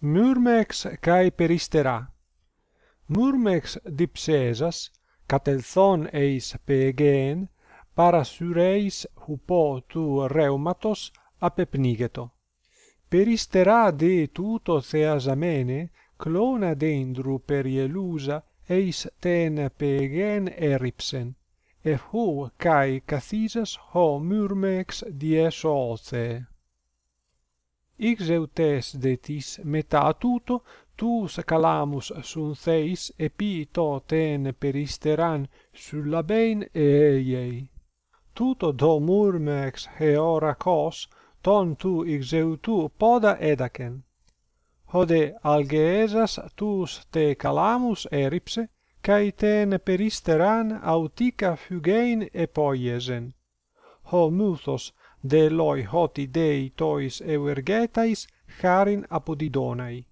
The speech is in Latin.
Myrmex kai peristera. Myrmex dipsesas, catelthon eis pegeen, parasureis hupo tu reumatos apepnigeto. Peristera de tuto theasamene, clona dendru perielusa eis ten pegeen eripsen. E hu kai cathisas ho myrmex diesothe. Ixeutes detis metatuto tus calamus sunt theis epi to ten peristeran sulla bain eiei. Tuto do murmex heorakos ton tu ixeutu poda edaken. Hode algeesas tus te calamus eripse, cae ten peristeran autica fugein epoiesen. Ho muthos de loi hoti dei tois euergetais charin apodidonai.